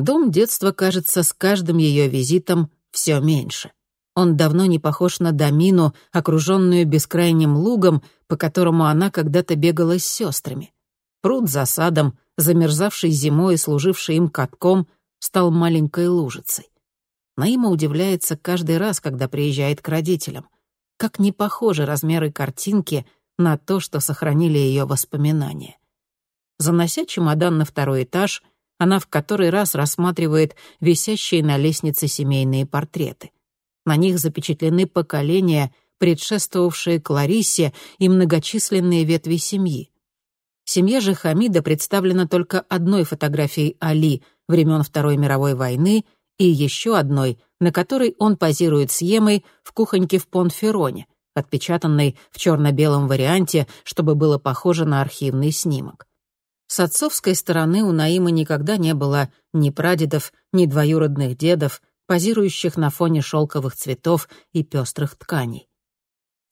Дом детства кажется с каждым ее визитом все меньше. Он давно не похож на домину, окруженную бескрайним лугом, по которому она когда-то бегала с сестрами. Пруд за садом, замерзавший зимой и служивший им катком, стал маленькой лужицей. Наима удивляется каждый раз, когда приезжает к родителям. Как не похожи размеры картинки на то, что сохранили ее воспоминания. Занося чемодан на второй этаж, она в который раз рассматривает висящие на лестнице семейные портреты. На них запечатлены поколения, предшествовавшие Клариссе и многочисленные ветви семьи. Семья же Хамида представлена только одной фотографией Али времен Второй мировой войны — и еще одной, на которой он позирует с Емой в кухоньке в Понфероне, отпечатанной в черно-белом варианте, чтобы было похоже на архивный снимок. С отцовской стороны у Наима никогда не было ни прадедов, ни двоюродных дедов, позирующих на фоне шелковых цветов и пестрых тканей.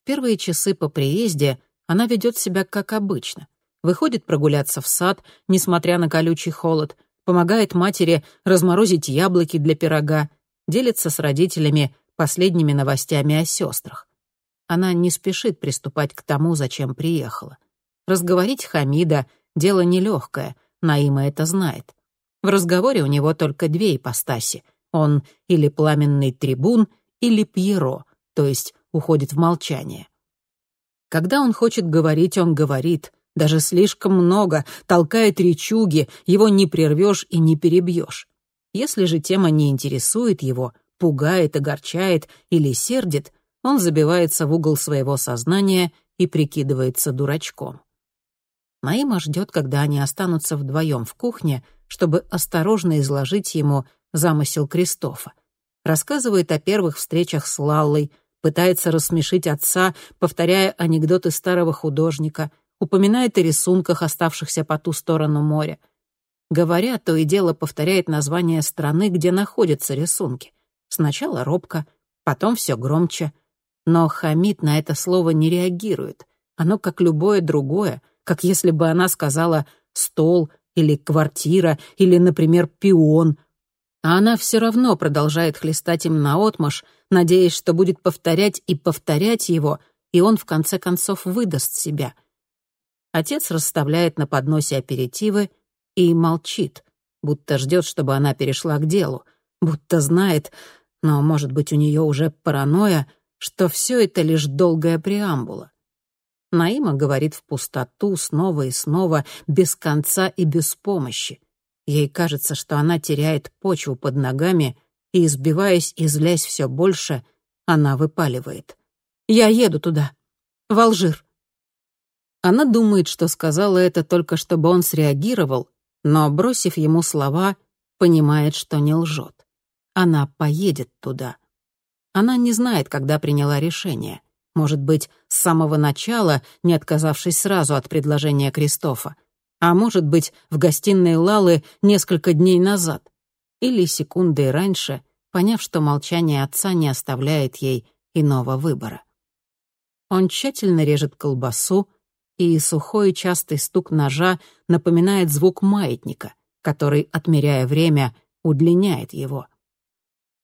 Первые часы по приезде она ведет себя как обычно. Выходит прогуляться в сад, несмотря на колючий холод — помогает матери разморозить яблоки для пирога, делится с родителями последними новостями о сестрах. Она не спешит приступать к тому, зачем приехала. Разговорить Хамида — дело нелегкое, Наима это знает. В разговоре у него только две ипостаси. Он или пламенный трибун, или Пьеро, то есть уходит в молчание. Когда он хочет говорить, он говорит, даже слишком много, толкает речуги, его не прервешь и не перебьешь. Если же тема не интересует его, пугает, огорчает или сердит, он забивается в угол своего сознания и прикидывается дурачком. Наима ждет, когда они останутся вдвоем в кухне, чтобы осторожно изложить ему замысел Кристофа. Рассказывает о первых встречах с Лаллой, пытается рассмешить отца, повторяя анекдоты старого художника, упоминает о рисунках, оставшихся по ту сторону моря. Говоря, то и дело повторяет название страны, где находятся рисунки. Сначала робко, потом все громче. Но Хамид на это слово не реагирует. Оно как любое другое, как если бы она сказала «стол» или «квартира» или, например, «пион». А она все равно продолжает хлестать им наотмашь, надеясь, что будет повторять и повторять его, и он в конце концов выдаст себя — Отец расставляет на подносе аперитивы и молчит, будто ждет, чтобы она перешла к делу, будто знает, но, может быть, у нее уже паранойя, что все это лишь долгая преамбула. Наима говорит в пустоту снова и снова, без конца и без помощи. Ей кажется, что она теряет почву под ногами, и, избиваясь и злясь все больше, она выпаливает. «Я еду туда, в Алжир. Она думает, что сказала это только чтобы он среагировал, но, бросив ему слова, понимает, что не лжет. Она поедет туда. Она не знает, когда приняла решение. Может быть, с самого начала, не отказавшись сразу от предложения Кристофа. А может быть, в гостиной Лалы несколько дней назад. Или секунды раньше, поняв, что молчание отца не оставляет ей иного выбора. Он тщательно режет колбасу, и сухой частый стук ножа напоминает звук маятника, который, отмеряя время, удлиняет его.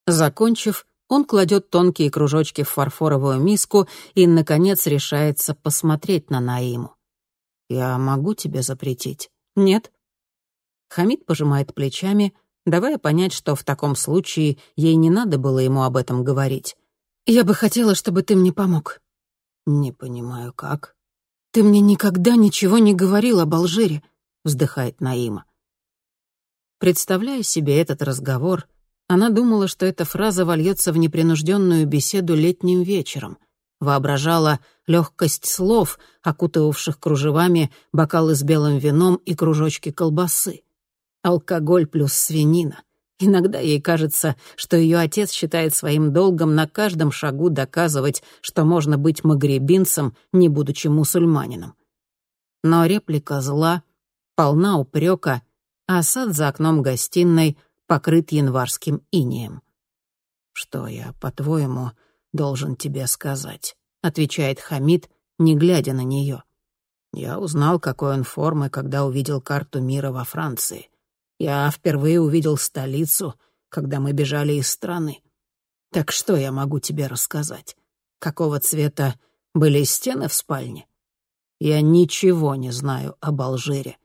Закончив, он кладет тонкие кружочки в фарфоровую миску и, наконец, решается посмотреть на Наиму. «Я могу тебе запретить?» «Нет». Хамид пожимает плечами, давая понять, что в таком случае ей не надо было ему об этом говорить. «Я бы хотела, чтобы ты мне помог». «Не понимаю, как?» «Ты мне никогда ничего не говорил об Алжире», — вздыхает Наима. Представляя себе этот разговор, она думала, что эта фраза вольется в непринужденную беседу летним вечером. Воображала легкость слов, окутывавших кружевами бокалы с белым вином и кружочки колбасы. Алкоголь плюс свинина — Иногда ей кажется, что ее отец считает своим долгом на каждом шагу доказывать, что можно быть магребинцем, не будучи мусульманином. Но реплика зла, полна упрека, а сад за окном гостиной покрыт январским инеем. «Что я, по-твоему, должен тебе сказать?» — отвечает Хамид, не глядя на нее. «Я узнал, какой он формы, когда увидел карту мира во Франции. Я впервые увидел столицу, когда мы бежали из страны. Так что я могу тебе рассказать? Какого цвета были стены в спальне? Я ничего не знаю об Алжире.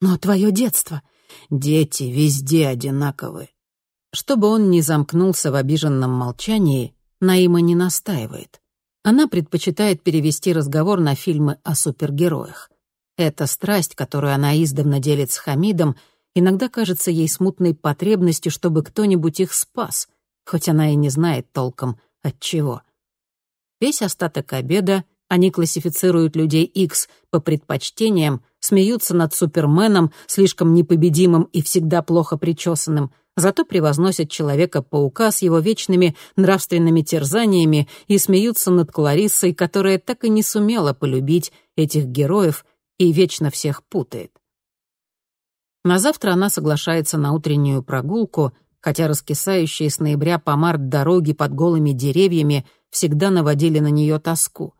Но твое детство... Дети везде одинаковые. Чтобы он не замкнулся в обиженном молчании, Наима не настаивает. Она предпочитает перевести разговор на фильмы о супергероях. Эта страсть, которую она издавна делит с Хамидом, иногда кажется ей смутной потребностью, чтобы кто-нибудь их спас, хоть она и не знает толком от чего. Весь остаток обеда они классифицируют людей X по предпочтениям, смеются над Суперменом, слишком непобедимым и всегда плохо причесанным, зато превозносят Человека-паука с его вечными нравственными терзаниями и смеются над Клариссой, которая так и не сумела полюбить этих героев и вечно всех путает. На завтра она соглашается на утреннюю прогулку, хотя раскисающие с ноября по март дороги под голыми деревьями всегда наводили на нее тоску.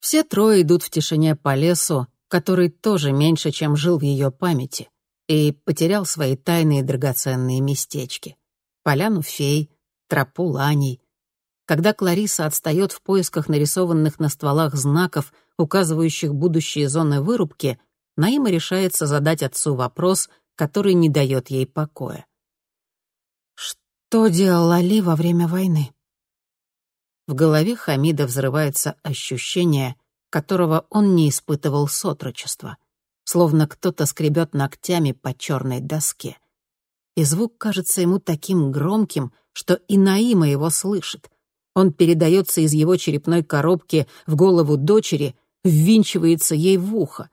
Все трое идут в тишине по лесу, который тоже меньше, чем жил в ее памяти, и потерял свои тайные драгоценные местечки. Поляну фей, тропу ланей. Когда Клариса отстает в поисках нарисованных на стволах знаков, указывающих будущие зоны вырубки, Наима решается задать отцу вопрос, который не дает ей покоя. «Что делал Али во время войны?» В голове Хамида взрывается ощущение, которого он не испытывал с отрочества, словно кто-то скребет ногтями по черной доске. И звук кажется ему таким громким, что и Наима его слышит. Он передается из его черепной коробки в голову дочери, ввинчивается ей в ухо.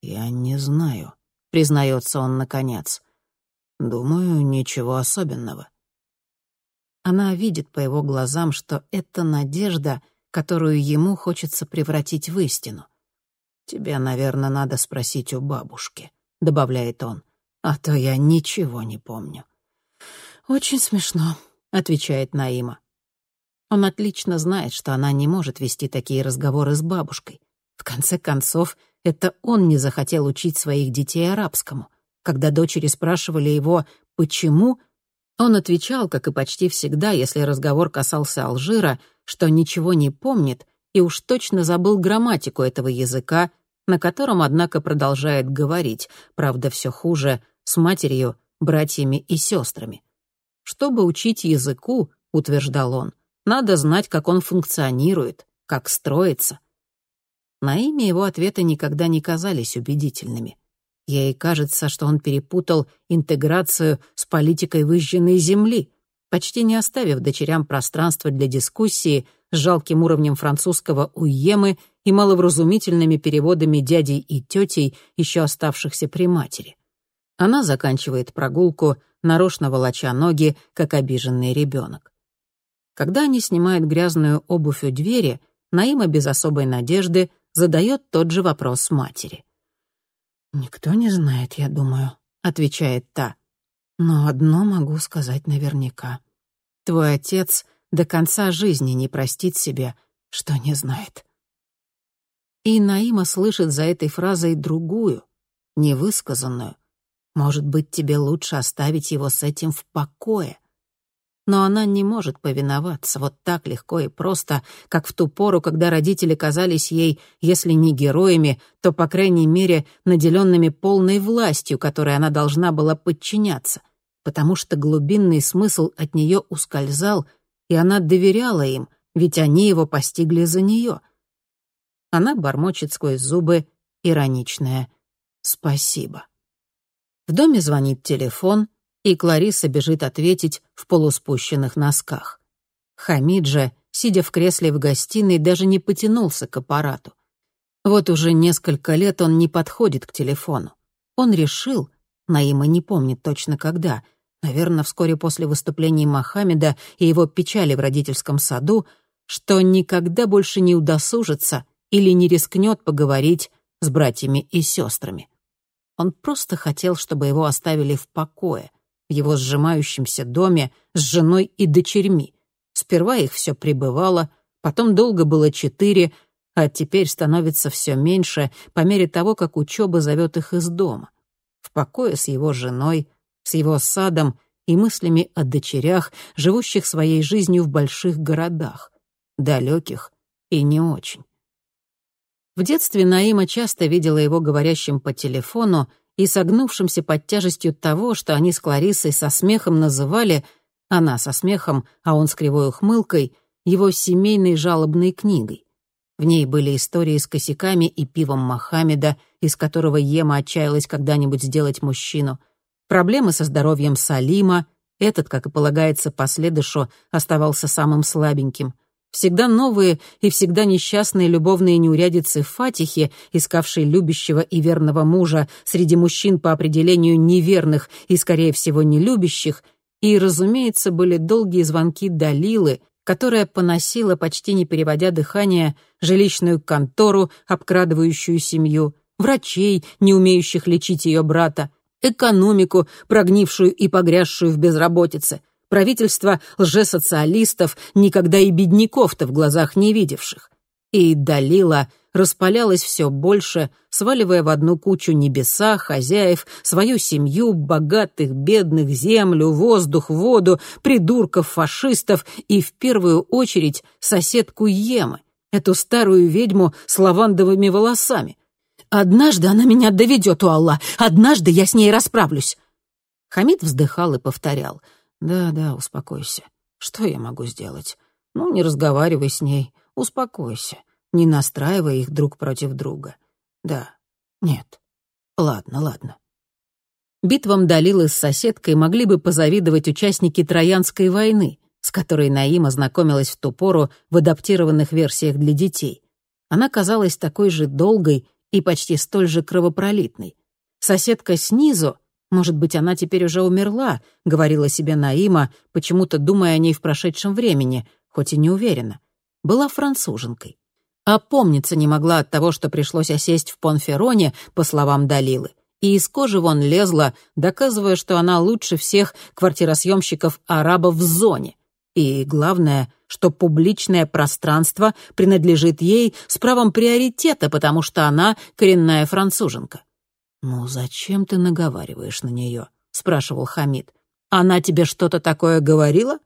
«Я не знаю», — признается он наконец. «Думаю, ничего особенного. Она видит по его глазам, что это надежда, которую ему хочется превратить в истину. «Тебе, наверное, надо спросить у бабушки», — добавляет он, «а то я ничего не помню». «Очень смешно», — отвечает Наима. Он отлично знает, что она не может вести такие разговоры с бабушкой. В конце концов, это он не захотел учить своих детей арабскому. Когда дочери спрашивали его «почему?», он отвечал, как и почти всегда, если разговор касался Алжира, что ничего не помнит и уж точно забыл грамматику этого языка, на котором, однако, продолжает говорить, правда, все хуже, с матерью, братьями и сестрами. Чтобы учить языку, утверждал он, надо знать, как он функционирует, как строится. На имя его ответы никогда не казались убедительными. Ей кажется, что он перепутал интеграцию с политикой выжженной земли, почти не оставив дочерям пространства для дискуссии с жалким уровнем французского уемы и маловразумительными переводами дядей и тетей, еще оставшихся при матери. Она заканчивает прогулку, нарочно волоча ноги, как обиженный ребенок. Когда они снимают грязную обувь у двери, Наима без особой надежды задает тот же вопрос матери. «Никто не знает, я думаю», — отвечает та. «Но одно могу сказать наверняка. Твой отец до конца жизни не простит себе, что не знает». И Наима слышит за этой фразой другую, невысказанную. «Может быть, тебе лучше оставить его с этим в покое?» но она не может повиноваться вот так легко и просто, как в ту пору, когда родители казались ей, если не героями, то, по крайней мере, наделенными полной властью, которой она должна была подчиняться, потому что глубинный смысл от нее ускользал, и она доверяла им, ведь они его постигли за нее. Она бормочет сквозь зубы ироничное «спасибо». В доме звонит телефон — и Клариса бежит ответить в полуспущенных носках. Хамид же, сидя в кресле в гостиной, даже не потянулся к аппарату. Вот уже несколько лет он не подходит к телефону. Он решил, Наима не помнит точно когда, наверное, вскоре после выступлений Мохаммеда и его печали в родительском саду, что никогда больше не удосужится или не рискнет поговорить с братьями и сестрами. Он просто хотел, чтобы его оставили в покое, в его сжимающемся доме с женой и дочерьми. Сперва их все прибывало, потом долго было четыре, а теперь становится все меньше по мере того, как учеба зовет их из дома. в покое с его женой, с его садом и мыслями о дочерях, живущих своей жизнью в больших городах, далеких и не очень. В детстве Наима часто видела его говорящим по телефону и согнувшимся под тяжестью того, что они с Кларисой со смехом называли, она со смехом, а он с кривой ухмылкой, его семейной жалобной книгой. В ней были истории с косяками и пивом Мохаммеда, из которого Ема отчаялась когда-нибудь сделать мужчину, проблемы со здоровьем Салима, этот, как и полагается последышу, оставался самым слабеньким — всегда новые и всегда несчастные любовные неурядицы Фатихи, искавшей любящего и верного мужа среди мужчин по определению неверных и, скорее всего, нелюбящих, и, разумеется, были долгие звонки Далилы, которая поносила, почти не переводя дыхание, жилищную контору, обкрадывающую семью, врачей, не умеющих лечить ее брата, экономику, прогнившую и погрязшую в безработице — правительство лжесоциалистов, никогда и бедняков-то в глазах не видевших. И Далила распалялась все больше, сваливая в одну кучу небеса, хозяев, свою семью, богатых, бедных, землю, воздух, воду, придурков, фашистов и, в первую очередь, соседку Емы, эту старую ведьму с лавандовыми волосами. «Однажды она меня доведет, у Аллах, однажды я с ней расправлюсь». Хамид вздыхал и повторял — «Да, да, успокойся. Что я могу сделать? Ну, не разговаривай с ней. Успокойся. Не настраивай их друг против друга. Да. Нет. Ладно, ладно». Битвам Далилы с соседкой могли бы позавидовать участники Троянской войны, с которой Наима знакомилась в ту пору в адаптированных версиях для детей. Она казалась такой же долгой и почти столь же кровопролитной. Соседка снизу может быть, она теперь уже умерла, говорила себе Наима, почему-то думая о ней в прошедшем времени, хоть и не уверена. Была француженкой. А помниться не могла от того, что пришлось осесть в Понфероне, по словам Далилы. И из кожи вон лезла, доказывая, что она лучше всех квартиросъемщиков-арабов в зоне. И главное, что публичное пространство принадлежит ей с правом приоритета, потому что она коренная француженка. «Ну зачем ты наговариваешь на нее?» — спрашивал Хамид. «Она тебе что-то такое говорила?»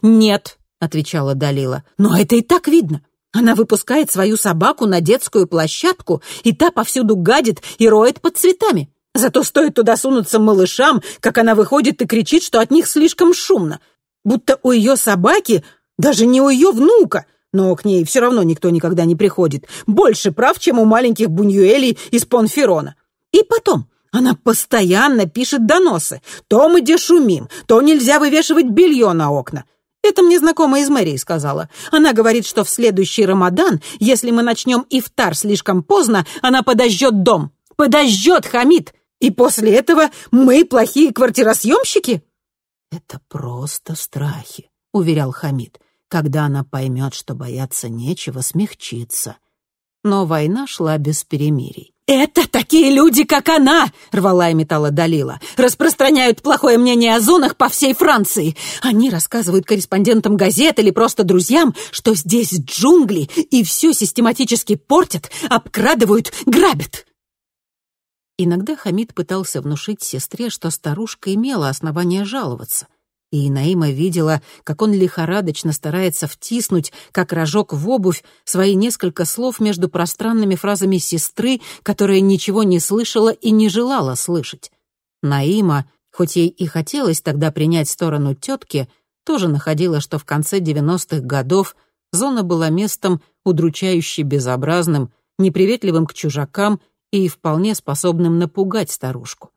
«Нет», — отвечала Далила. «Но это и так видно. Она выпускает свою собаку на детскую площадку, и та повсюду гадит и роет под цветами. Зато стоит туда сунуться малышам, как она выходит и кричит, что от них слишком шумно. Будто у ее собаки, даже не у ее внука, но к ней все равно никто никогда не приходит, больше прав, чем у маленьких буньюэлей из Понферона. И потом, она постоянно пишет доносы. То мы дешумим, то нельзя вывешивать белье на окна. Это мне знакомая из мэрии сказала. Она говорит, что в следующий Рамадан, если мы начнем ифтар слишком поздно, она подожжет дом. Подожжет, Хамид. И после этого мы плохие квартиросъемщики? Это просто страхи, уверял Хамид. Когда она поймет, что бояться нечего, смягчится. Но война шла без перемирий. «Это такие люди, как она!» — рвала и металла Далила. «Распространяют плохое мнение о зонах по всей Франции. Они рассказывают корреспондентам газет или просто друзьям, что здесь джунгли, и все систематически портят, обкрадывают, грабят». Иногда Хамид пытался внушить сестре, что старушка имела основания жаловаться — и Наима видела, как он лихорадочно старается втиснуть, как рожок в обувь, свои несколько слов между пространными фразами сестры, которая ничего не слышала и не желала слышать. Наима, хоть ей и хотелось тогда принять сторону тетки, тоже находила, что в конце 90-х годов зона была местом удручающе безобразным, неприветливым к чужакам и вполне способным напугать старушку.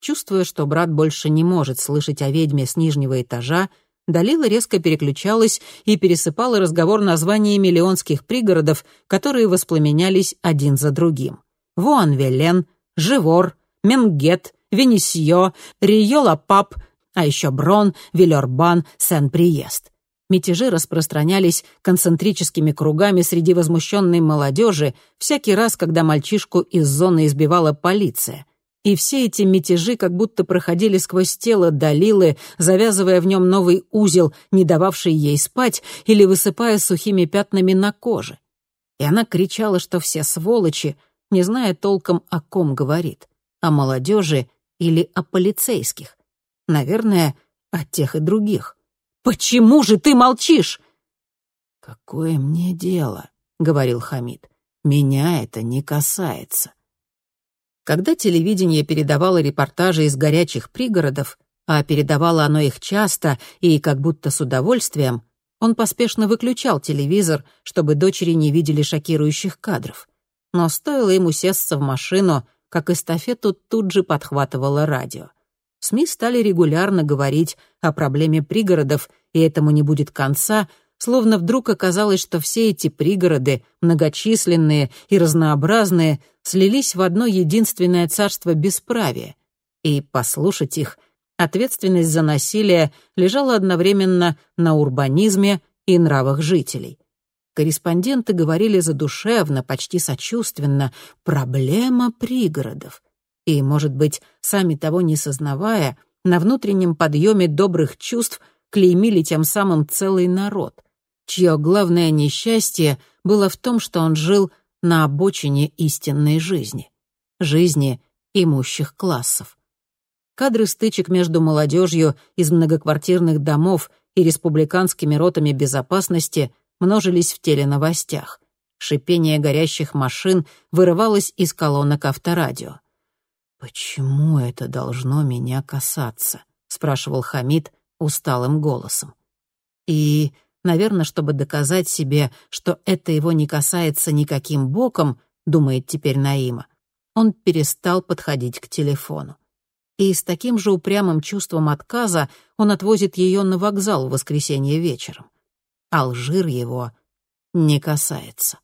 Чувствуя, что брат больше не может слышать о ведьме с нижнего этажа, Далила резко переключалась и пересыпала разговор названиями леонских пригородов, которые воспламенялись один за другим. Вуанвелен, Живор, Менгет, Венесье, Риола-Пап, а еще Брон, Вилербан, Сен-Приест. Мятежи распространялись концентрическими кругами среди возмущенной молодежи всякий раз, когда мальчишку из зоны избивала полиция — и все эти мятежи как будто проходили сквозь тело Далилы, завязывая в нем новый узел, не дававший ей спать, или высыпая сухими пятнами на коже. И она кричала, что все сволочи, не зная толком, о ком говорит. о молодежи или о полицейских. Наверное, о тех и других. «Почему же ты молчишь?» «Какое мне дело?» — говорил Хамид. «Меня это не касается». Когда телевидение передавало репортажи из горячих пригородов, а передавало оно их часто и как будто с удовольствием, он поспешно выключал телевизор, чтобы дочери не видели шокирующих кадров. Но стоило ему сесться в машину, как эстафету тут же подхватывало радио. СМИ стали регулярно говорить о проблеме пригородов, и этому не будет конца, словно вдруг оказалось, что все эти пригороды, многочисленные и разнообразные, слились в одно единственное царство бесправия. И послушать их — ответственность за насилие лежала одновременно на урбанизме и нравах жителей. Корреспонденты говорили задушевно, почти сочувственно «проблема пригородов». И, может быть, сами того не сознавая, на внутреннем подъеме добрых чувств клеймили тем самым целый народ, чье главное несчастье было в том, что он жил на обочине истинной жизни, жизни имущих классов. Кадры стычек между молодежью из многоквартирных домов и республиканскими ротами безопасности множились в теленовостях. Шипение горящих машин вырывалось из колонок авторадио. «Почему это должно меня касаться?» — спрашивал Хамид усталым голосом. И, наверное, чтобы доказать себе, что это его не касается никаким боком, думает теперь Наима, он перестал подходить к телефону и с таким же упрямым чувством отказа он отвозит ее на вокзал в воскресенье вечером. Алжир его не касается.